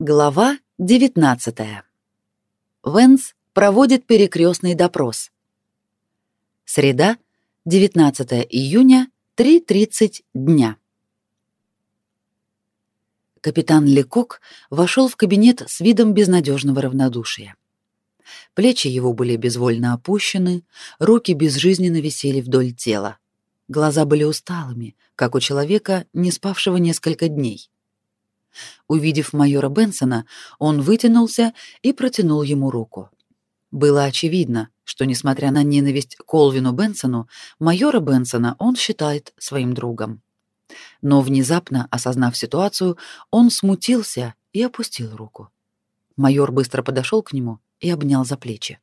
Глава 19. Венс проводит перекрестный допрос. Среда, 19 июня, 3.30 дня. Капитан Лекок вошел в кабинет с видом безнадежного равнодушия. Плечи его были безвольно опущены, руки безжизненно висели вдоль тела. Глаза были усталыми, как у человека, не спавшего несколько дней. Увидев майора Бенсона, он вытянулся и протянул ему руку. Было очевидно, что, несмотря на ненависть к Колвину Бенсону, майора Бенсона он считает своим другом. Но внезапно, осознав ситуацию, он смутился и опустил руку. Майор быстро подошел к нему и обнял за плечи.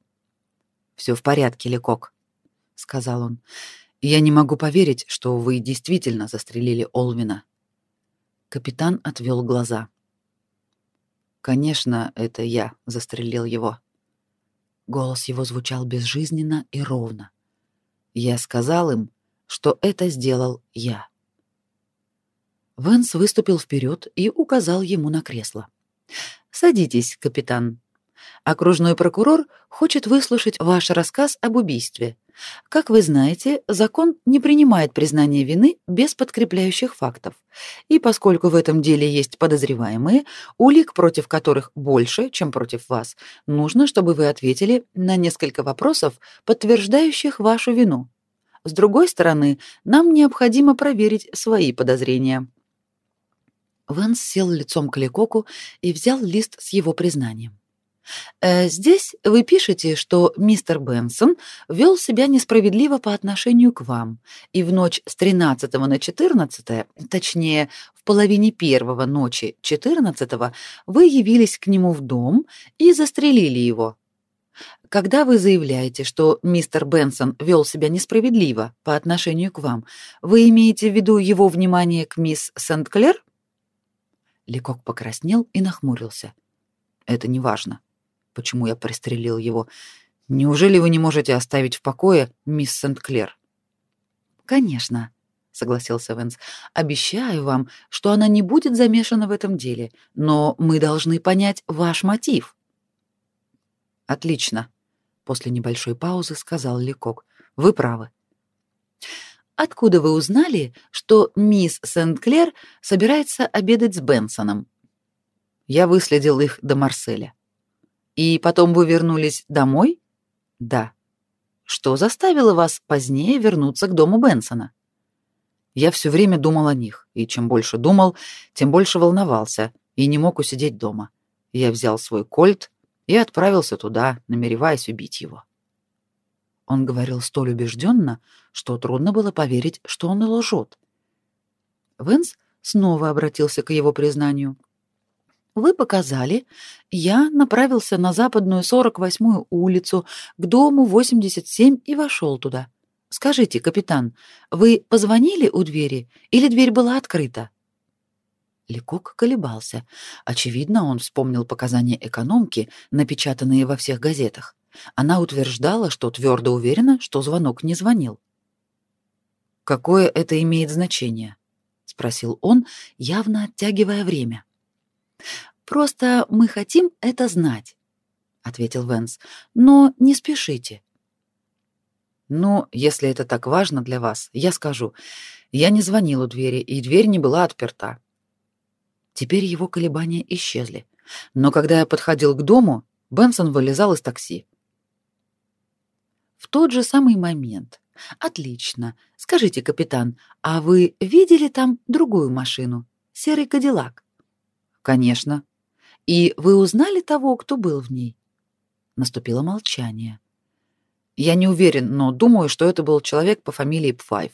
«Все в порядке, Лекок», — сказал он. «Я не могу поверить, что вы действительно застрелили Олвина». Капитан отвел глаза. Конечно, это я застрелил его. Голос его звучал безжизненно и ровно. Я сказал им, что это сделал я. Венс выступил вперед и указал ему на кресло. Садитесь, капитан. Окружной прокурор хочет выслушать ваш рассказ об убийстве. Как вы знаете, закон не принимает признание вины без подкрепляющих фактов. И поскольку в этом деле есть подозреваемые, улик против которых больше, чем против вас, нужно, чтобы вы ответили на несколько вопросов, подтверждающих вашу вину. С другой стороны, нам необходимо проверить свои подозрения. Ванс сел лицом к Лекоку и взял лист с его признанием. Э, здесь вы пишете, что мистер Бенсон вел себя несправедливо по отношению к вам, и в ночь с 13 на 14, точнее, в половине первого ночи 14 вы явились к нему в дом и застрелили его. Когда вы заявляете, что мистер Бенсон вел себя несправедливо по отношению к вам, вы имеете в виду его внимание к мисс Сент-Клер? Лекок покраснел и нахмурился. Это не важно почему я пристрелил его. Неужели вы не можете оставить в покое мисс Сент-Клер? Конечно, согласился Венс. Обещаю вам, что она не будет замешана в этом деле, но мы должны понять ваш мотив. Отлично, после небольшой паузы сказал Лекок. Вы правы. Откуда вы узнали, что мисс Сент-Клер собирается обедать с Бенсоном? Я выследил их до Марселя. И потом вы вернулись домой? Да. Что заставило вас позднее вернуться к дому Бенсона? Я все время думал о них, и чем больше думал, тем больше волновался и не мог усидеть дома. Я взял свой кольт и отправился туда, намереваясь убить его. Он говорил столь убежденно, что трудно было поверить, что он лжет. Венс снова обратился к его признанию. Вы показали. Я направился на западную 48-ю улицу к дому 87 и вошел туда. Скажите, капитан, вы позвонили у двери или дверь была открыта? Лекок колебался. Очевидно, он вспомнил показания экономки, напечатанные во всех газетах. Она утверждала, что твердо уверена, что звонок не звонил. Какое это имеет значение? спросил он, явно оттягивая время. Просто мы хотим это знать, ответил Венс. Но не спешите. Ну, если это так важно для вас, я скажу. Я не звонил у двери, и дверь не была отперта. Теперь его колебания исчезли. Но когда я подходил к дому, Бенсон вылезал из такси. В тот же самый момент. Отлично. Скажите, капитан, а вы видели там другую машину? Серый Кадиллак? Конечно. И вы узнали того, кто был в ней? Наступило молчание. Я не уверен, но думаю, что это был человек по фамилии Пфайв.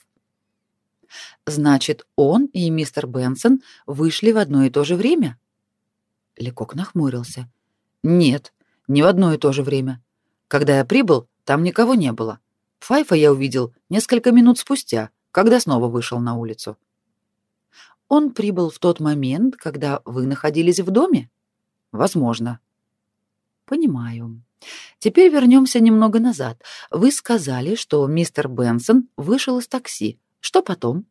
Значит, он и мистер Бенсон вышли в одно и то же время? Лекок нахмурился. Нет, не в одно и то же время. Когда я прибыл, там никого не было. Пфайфа я увидел несколько минут спустя, когда снова вышел на улицу. Он прибыл в тот момент, когда вы находились в доме? Возможно. Понимаю. Теперь вернемся немного назад. Вы сказали, что мистер Бенсон вышел из такси. Что потом?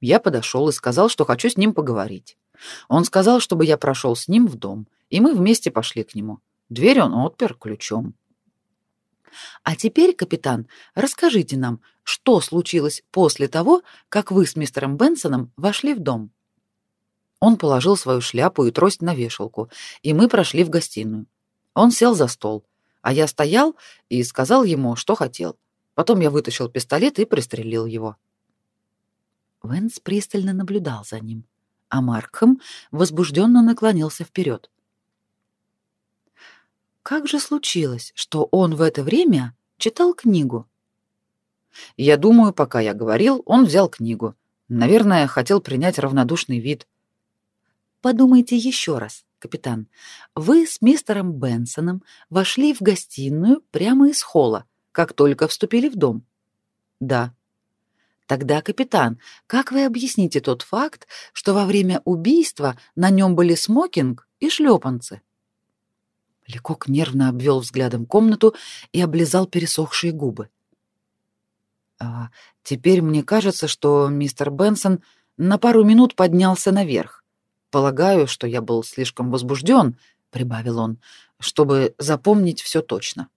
Я подошел и сказал, что хочу с ним поговорить. Он сказал, чтобы я прошел с ним в дом, и мы вместе пошли к нему. Дверь он отпер ключом. А теперь, капитан, расскажите нам, что случилось после того, как вы с мистером Бенсоном вошли в дом. Он положил свою шляпу и трость на вешалку, и мы прошли в гостиную. Он сел за стол, а я стоял и сказал ему, что хотел. Потом я вытащил пистолет и пристрелил его. Венс пристально наблюдал за ним, а Маркхэм возбужденно наклонился вперед. Как же случилось, что он в это время читал книгу? Я думаю, пока я говорил, он взял книгу. Наверное, хотел принять равнодушный вид. Подумайте еще раз, капитан. Вы с мистером Бенсоном вошли в гостиную прямо из холла, как только вступили в дом. Да. Тогда, капитан, как вы объясните тот факт, что во время убийства на нем были смокинг и шлепанцы? Лекок нервно обвел взглядом комнату и облизал пересохшие губы. А теперь мне кажется, что мистер Бенсон на пару минут поднялся наверх. Полагаю, что я был слишком возбужден, прибавил он, чтобы запомнить все точно.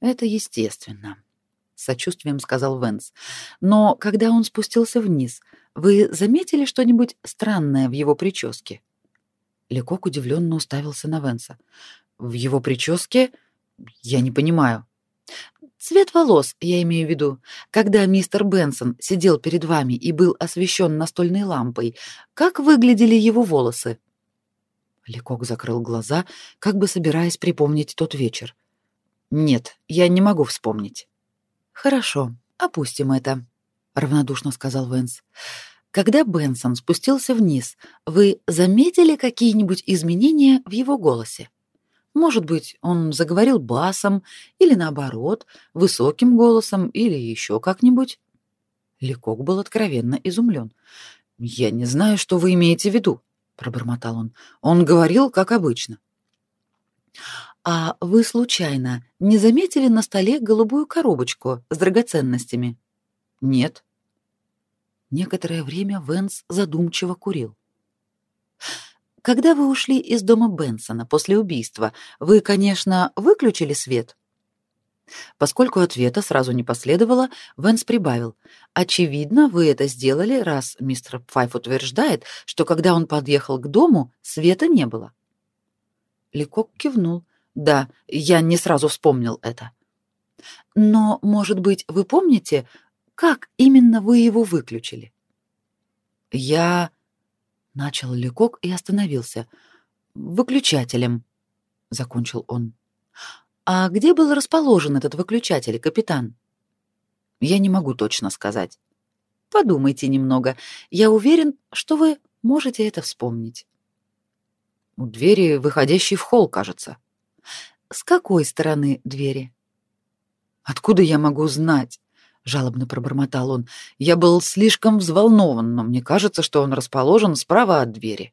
Это естественно, сочувствием сказал Венс. Но когда он спустился вниз, вы заметили что-нибудь странное в его прическе? Лекок удивленно уставился на Венса. В его прическе? Я не понимаю. Цвет волос, я имею в виду. Когда мистер Бенсон сидел перед вами и был освещен настольной лампой, как выглядели его волосы? Лекок закрыл глаза, как бы собираясь припомнить тот вечер. Нет, я не могу вспомнить. Хорошо, опустим это, равнодушно сказал Венс. Когда Бенсон спустился вниз, вы заметили какие-нибудь изменения в его голосе? Может быть, он заговорил басом или наоборот, высоким голосом или еще как-нибудь. Лекок был откровенно изумлен. Я не знаю, что вы имеете в виду, пробормотал он. Он говорил как обычно. А вы случайно не заметили на столе голубую коробочку с драгоценностями? Нет. Некоторое время Венс задумчиво курил. Когда вы ушли из дома Бенсона после убийства, вы, конечно, выключили свет. Поскольку ответа сразу не последовало, Венс прибавил: "Очевидно, вы это сделали, раз мистер Пфайф утверждает, что когда он подъехал к дому, света не было". Ликок кивнул. "Да, я не сразу вспомнил это". "Но, может быть, вы помните, как именно вы его выключили?" "Я Начал Лекок и остановился. «Выключателем», — закончил он. «А где был расположен этот выключатель, капитан?» «Я не могу точно сказать». «Подумайте немного. Я уверен, что вы можете это вспомнить». «У двери, выходящей в холл, кажется». «С какой стороны двери?» «Откуда я могу знать?» Жалобно пробормотал он. Я был слишком взволнован, но мне кажется, что он расположен справа от двери.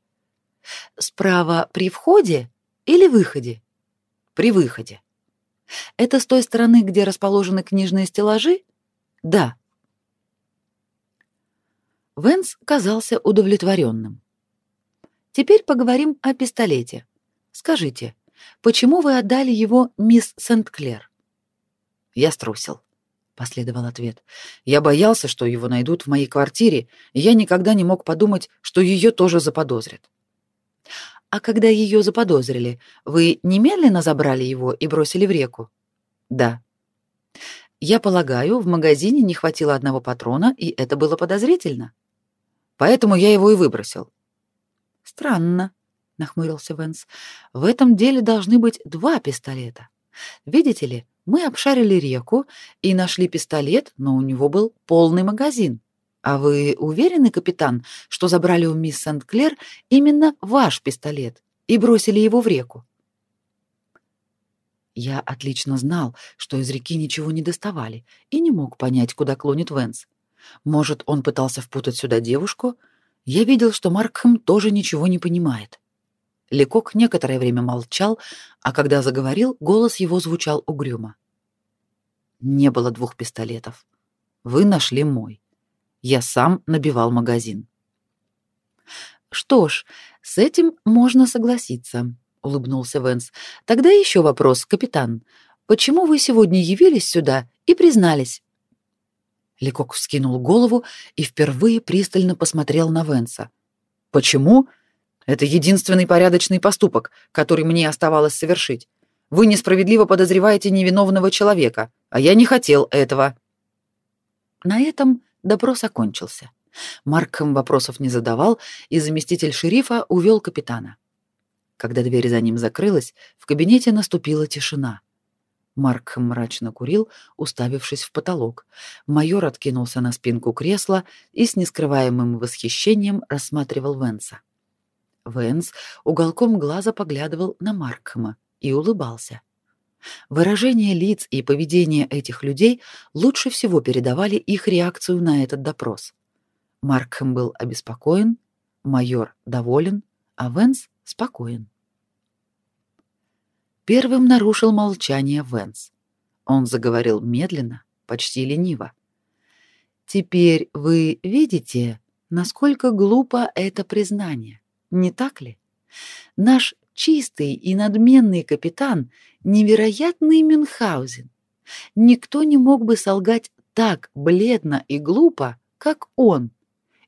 Справа при входе или выходе? При выходе. Это с той стороны, где расположены книжные стеллажи? Да. Венс казался удовлетворенным. Теперь поговорим о пистолете. Скажите, почему вы отдали его мисс Сент-Клер? Я струсил последовал ответ. Я боялся, что его найдут в моей квартире, и я никогда не мог подумать, что ее тоже заподозрят. А когда ее заподозрили, вы немедленно забрали его и бросили в реку? Да. Я полагаю, в магазине не хватило одного патрона, и это было подозрительно. Поэтому я его и выбросил. Странно, нахмурился Венс. В этом деле должны быть два пистолета. Видите ли, мы обшарили реку и нашли пистолет, но у него был полный магазин. А вы уверены, капитан, что забрали у мисс Сент-Клер именно ваш пистолет и бросили его в реку? Я отлично знал, что из реки ничего не доставали, и не мог понять, куда клонит Венс. Может, он пытался впутать сюда девушку? Я видел, что Маркхэм тоже ничего не понимает. Лекок некоторое время молчал, а когда заговорил, голос его звучал угрюмо. Не было двух пистолетов. Вы нашли мой. Я сам набивал магазин. Что ж, с этим можно согласиться, улыбнулся Венс. Тогда еще вопрос, капитан. Почему вы сегодня явились сюда и признались? Ликок вскинул голову и впервые пристально посмотрел на Венса. Почему? Это единственный порядочный поступок, который мне оставалось совершить. Вы несправедливо подозреваете невиновного человека, а я не хотел этого. На этом допрос окончился. Маркхэм вопросов не задавал, и заместитель шерифа увел капитана. Когда дверь за ним закрылась, в кабинете наступила тишина. Маркхэм мрачно курил, уставившись в потолок. Майор откинулся на спинку кресла и с нескрываемым восхищением рассматривал Венса. Венс уголком глаза поглядывал на Маркхэма и улыбался. Выражение лиц и поведение этих людей лучше всего передавали их реакцию на этот допрос. Маркхэм был обеспокоен, майор доволен, а Венс спокоен. Первым нарушил молчание Венс. Он заговорил медленно, почти лениво. Теперь вы видите, насколько глупо это признание, не так ли? Наш чистый и надменный капитан — невероятный Мюнхгаузен. Никто не мог бы солгать так бледно и глупо, как он.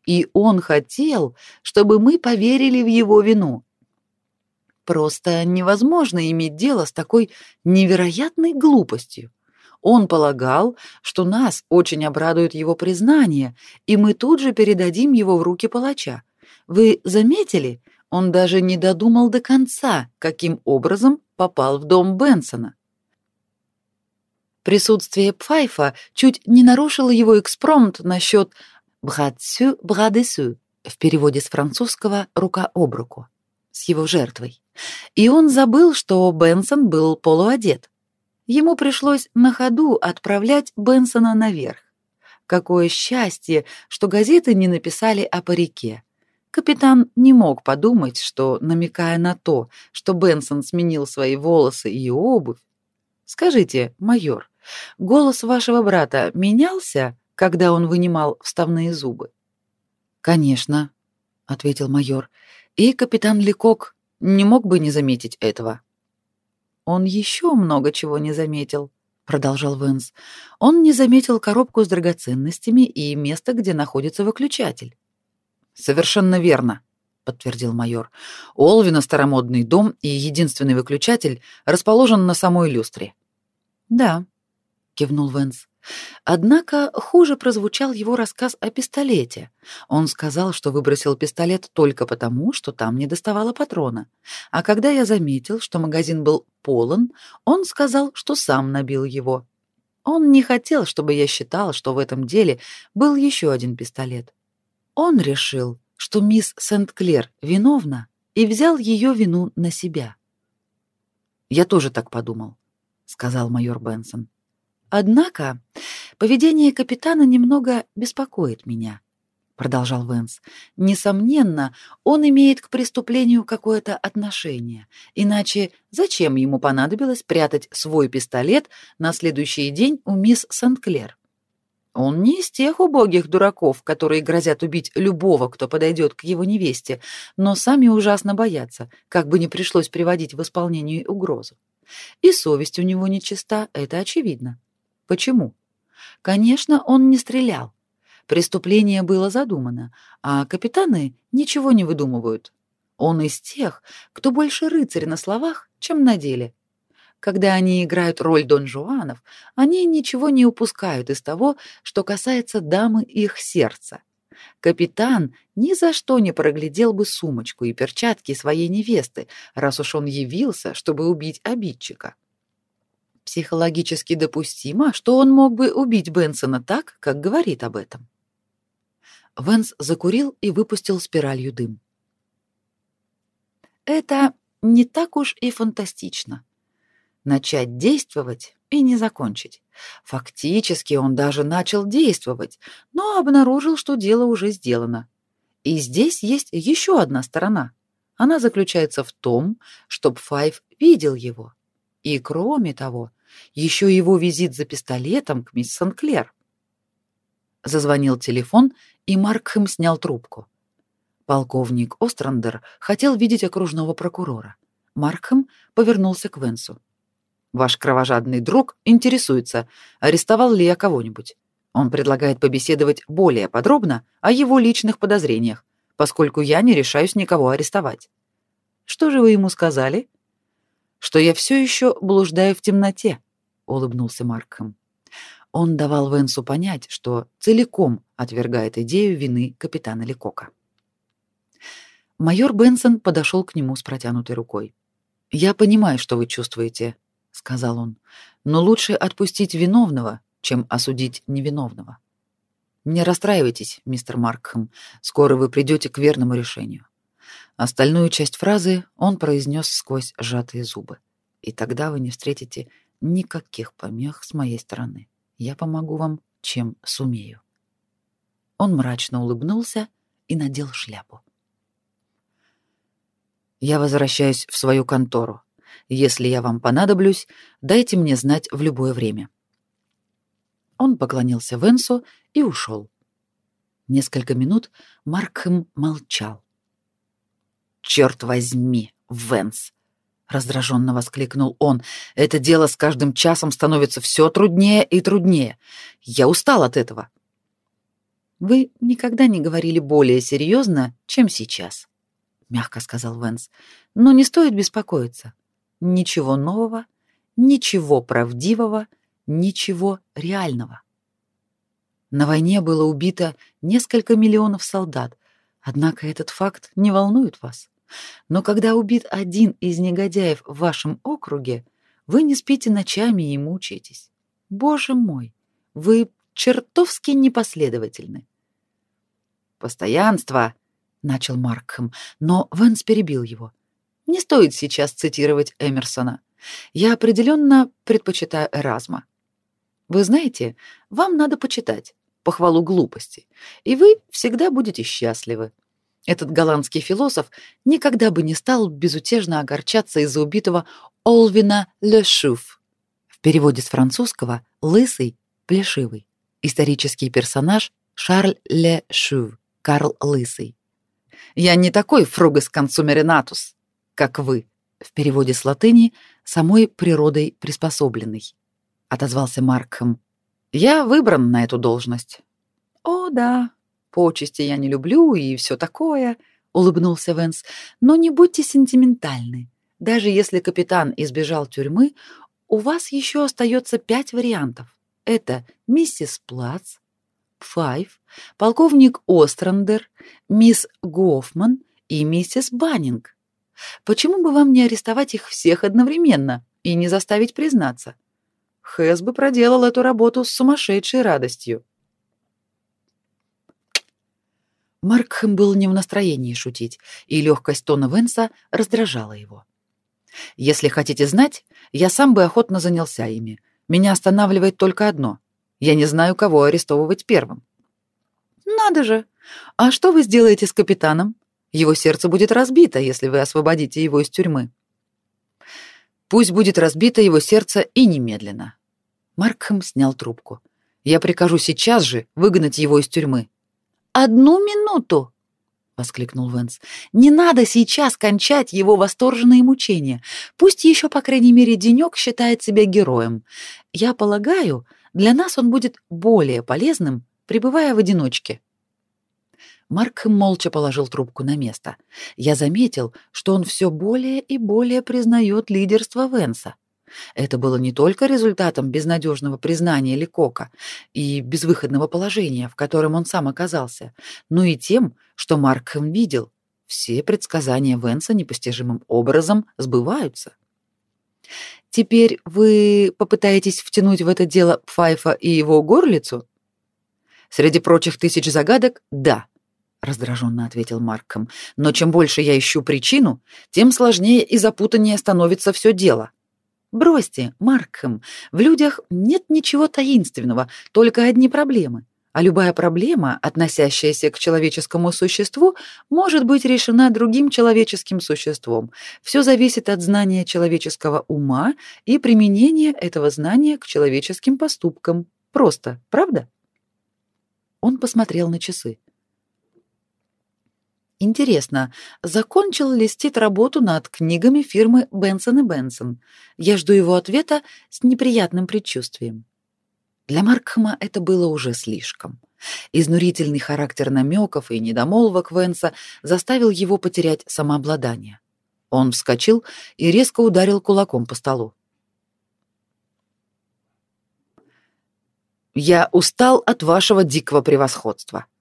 И он хотел, чтобы мы поверили в его вину. Просто невозможно иметь дело с такой невероятной глупостью. Он полагал, что нас очень обрадует его признание, и мы тут же передадим его в руки палача. Вы заметили, он даже не додумал до конца, каким образом попал в дом Бенсона. Присутствие Пфайфа чуть не нарушило его экспромт насчет «братсю брадесю» в переводе с французского «рука об руку» с его жертвой. И он забыл, что Бенсон был полуодет. Ему пришлось на ходу отправлять Бенсона наверх. Какое счастье, что газеты не написали о парике. Капитан не мог подумать, что, намекая на то, что Бенсон сменил свои волосы и обувь. Скажите, майор, голос вашего брата менялся, когда он вынимал вставные зубы? Конечно, ответил майор. И капитан Лекок не мог бы не заметить этого. Он еще много чего не заметил, продолжал Венс. Он не заметил коробку с драгоценностями и место, где находится выключатель. Совершенно верно, подтвердил майор. Олвина старомодный дом и единственный выключатель расположен на самой люстре. Да, кивнул Венс. Однако хуже прозвучал его рассказ о пистолете. Он сказал, что выбросил пистолет только потому, что там не доставало патрона. А когда я заметил, что магазин был полон, он сказал, что сам набил его. Он не хотел, чтобы я считал, что в этом деле был еще один пистолет. Он решил, что мисс Сент-Клер виновна и взял ее вину на себя. Я тоже так подумал, сказал майор Бенсон. Однако поведение капитана немного беспокоит меня, продолжал Венс. Несомненно, он имеет к преступлению какое-то отношение. Иначе зачем ему понадобилось прятать свой пистолет на следующий день у мисс Сент-Клер? Он не из тех убогих дураков, которые грозят убить любого, кто подойдет к его невесте, но сами ужасно боятся, как бы не пришлось приводить в исполнение угрозу. И совесть у него нечиста, это очевидно. Почему? Конечно, он не стрелял. Преступление было задумано, а капитаны ничего не выдумывают. Он из тех, кто больше рыцарь на словах, чем на деле. Когда они играют роль Дон Жуанов, они ничего не упускают из того, что касается дамы их сердца. Капитан ни за что не проглядел бы сумочку и перчатки своей невесты, раз уж он явился, чтобы убить обидчика. Психологически допустимо, что он мог бы убить Бенсона так, как говорит об этом. Венс закурил и выпустил спиралью дым. Это не так уж и фантастично начать действовать и не закончить. Фактически он даже начал действовать, но обнаружил, что дело уже сделано. И здесь есть еще одна сторона. Она заключается в том, чтобы Файв видел его. И кроме того, еще его визит за пистолетом к мисс Сенклер. Зазвонил телефон, и Маркхэм снял трубку. Полковник Острандер хотел видеть окружного прокурора. Маркхэм повернулся к Венсу. Ваш кровожадный друг интересуется, арестовал ли я кого-нибудь. Он предлагает побеседовать более подробно о его личных подозрениях, поскольку я не решаюсь никого арестовать. Что же вы ему сказали? Что я все еще блуждаю в темноте, улыбнулся Маркхэм. Он давал Венсу понять, что целиком отвергает идею вины капитана Лекока. Майор Бенсон подошел к нему с протянутой рукой. «Я понимаю, что вы чувствуете», — сказал он, — «но лучше отпустить виновного, чем осудить невиновного. Не расстраивайтесь, мистер Маркхэм, скоро вы придете к верному решению». Остальную часть фразы он произнес сквозь сжатые зубы. «И тогда вы не встретите никаких помех с моей стороны. Я помогу вам, чем сумею». Он мрачно улыбнулся и надел шляпу. Я возвращаюсь в свою контору. Если я вам понадоблюсь, дайте мне знать в любое время. Он поклонился Венсу и ушел. Несколько минут Маркхэм молчал. «Черт возьми, Венс!» — раздраженно воскликнул он. «Это дело с каждым часом становится все труднее и труднее. Я устал от этого». «Вы никогда не говорили более серьезно, чем сейчас», — мягко сказал Венс. «Но не стоит беспокоиться. Ничего нового, ничего правдивого, ничего реального. На войне было убито несколько миллионов солдат, однако этот факт не волнует вас. Но когда убит один из негодяев в вашем округе, вы не спите ночами и мучаетесь. Боже мой, вы чертовски непоследовательны. Постоянство, начал Маркхэм, но Венс перебил его. Не стоит сейчас цитировать Эмерсона. Я определенно предпочитаю Эразма. Вы знаете, вам надо почитать похвалу глупости, и вы всегда будете счастливы. Этот голландский философ никогда бы не стал безутешно огорчаться из-за убитого Олвина Ле Шуф. В переводе с французского «лысый», «плешивый». Исторический персонаж Шарль Ле Шув, Карл Лысый. Я не такой фругас консумеринатус, как вы, в переводе с латыни самой природой приспособленный, отозвался Маркхэм. Я выбран на эту должность. О, да, почести я не люблю и все такое, улыбнулся Венс. Но не будьте сентиментальны. Даже если капитан избежал тюрьмы, у вас еще остается пять вариантов. Это миссис Плац, Файв, полковник Острандер, мисс Гофман и миссис Баннинг. Почему бы вам не арестовать их всех одновременно и не заставить признаться? Хэс бы проделал эту работу с сумасшедшей радостью. Маркхэм был не в настроении шутить, и легкость тона Венса раздражала его. «Если хотите знать, я сам бы охотно занялся ими. Меня останавливает только одно. Я не знаю, кого арестовывать первым. Надо же. А что вы сделаете с капитаном? Его сердце будет разбито, если вы освободите его из тюрьмы. Пусть будет разбито его сердце и немедленно. Маркхэм снял трубку. Я прикажу сейчас же выгнать его из тюрьмы. Одну минуту, воскликнул Венс. Не надо сейчас кончать его восторженные мучения. Пусть еще, по крайней мере, денек считает себя героем. Я полагаю, для нас он будет более полезным, пребывая в одиночке. Марк молча положил трубку на место. Я заметил, что он все более и более признает лидерство Венса. Это было не только результатом безнадежного признания Ликока и безвыходного положения, в котором он сам оказался, но и тем, что Маркхэм видел, все предсказания Венса непостижимым образом сбываются. Теперь вы попытаетесь втянуть в это дело Пфайфа и его горлицу? Среди прочих тысяч загадок — да, раздраженно ответил Марком. Но чем больше я ищу причину, тем сложнее и запутаннее становится все дело. Бросьте, Маркхэм, в людях нет ничего таинственного, только одни проблемы. А любая проблема, относящаяся к человеческому существу, может быть решена другим человеческим существом. Все зависит от знания человеческого ума и применения этого знания к человеческим поступкам. Просто, правда? Он посмотрел на часы. Интересно, закончил ли Стит работу над книгами фирмы Бенсон и Бенсон? Я жду его ответа с неприятным предчувствием. Для Маркхама это было уже слишком. Изнурительный характер намеков и недомолвок Венса заставил его потерять самообладание. Он вскочил и резко ударил кулаком по столу. «Я устал от вашего дикого превосходства», —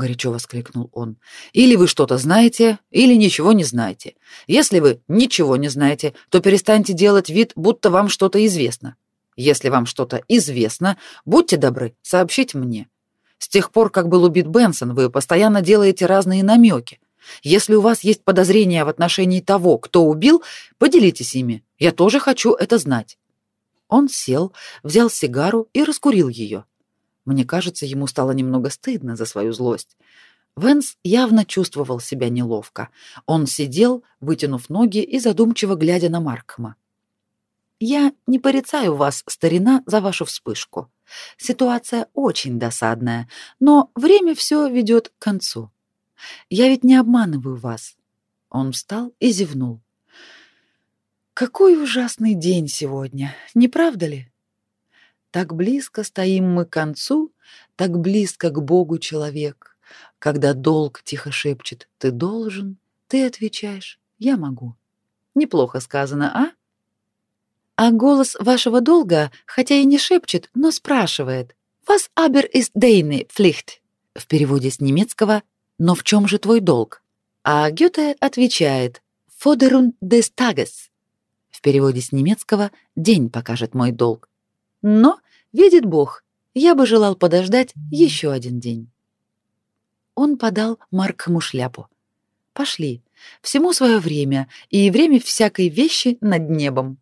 горячо воскликнул он. «Или вы что-то знаете, или ничего не знаете. Если вы ничего не знаете, то перестаньте делать вид, будто вам что-то известно. Если вам что-то известно, будьте добры, сообщите мне. С тех пор, как был убит Бенсон, вы постоянно делаете разные намеки. Если у вас есть подозрения в отношении того, кто убил, поделитесь ими. Я тоже хочу это знать. Он сел, взял сигару и раскурил ее. Мне кажется, ему стало немного стыдно за свою злость. Венс явно чувствовал себя неловко. Он сидел, вытянув ноги и задумчиво глядя на Маркма. Я не порицаю вас, старина, за вашу вспышку. Ситуация очень досадная, но время все ведет к концу. Я ведь не обманываю вас. Он встал и зевнул. Какой ужасный день сегодня, не правда ли? Так близко стоим мы к концу, так близко к Богу человек. Когда долг тихо шепчет «ты должен», ты отвечаешь «я могу». Неплохо сказано, а? А голос вашего долга, хотя и не шепчет, но спрашивает «Was aber ist deine Pflicht?» в переводе с немецкого «но в чем же твой долг?» А Гёте отвечает «Forderung des Tages» В переводе с немецкого «день покажет мой долг». Но, видит Бог, я бы желал подождать еще один день. Он подал Маркхаму шляпу. «Пошли. Всему свое время, и время всякой вещи над небом».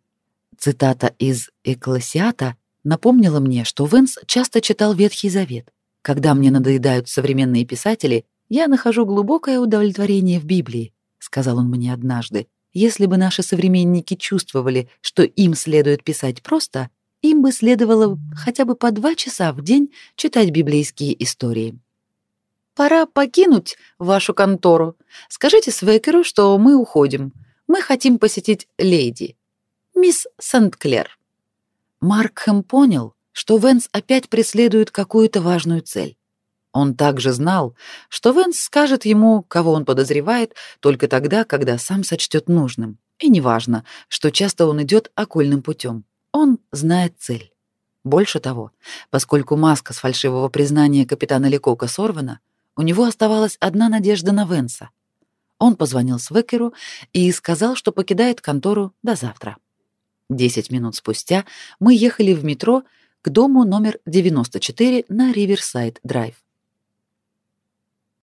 Цитата из «Экклесиата» напомнила мне, что Венс часто читал Ветхий Завет. Когда мне надоедают современные писатели, я нахожу глубокое удовлетворение в Библии, сказал он мне однажды, если бы наши современники чувствовали, что им следует писать просто, им бы следовало хотя бы по два часа в день читать библейские истории. «Пора покинуть вашу контору. Скажите Свекеру, что мы уходим. Мы хотим посетить леди, мисс Сент-Клер». Маркхэм понял, что Венс опять преследует какую-то важную цель. Он также знал, что Венс скажет ему, кого он подозревает, только тогда, когда сам сочтет нужным. И неважно, что часто он идет окольным путем. Он знает цель. Больше того, поскольку маска с фальшивого признания капитана Лекока сорвана, у него оставалась одна надежда на Венса. Он позвонил Свекеру и сказал, что покидает контору до завтра. Десять минут спустя мы ехали в метро к дому номер 94 на Риверсайд-драйв.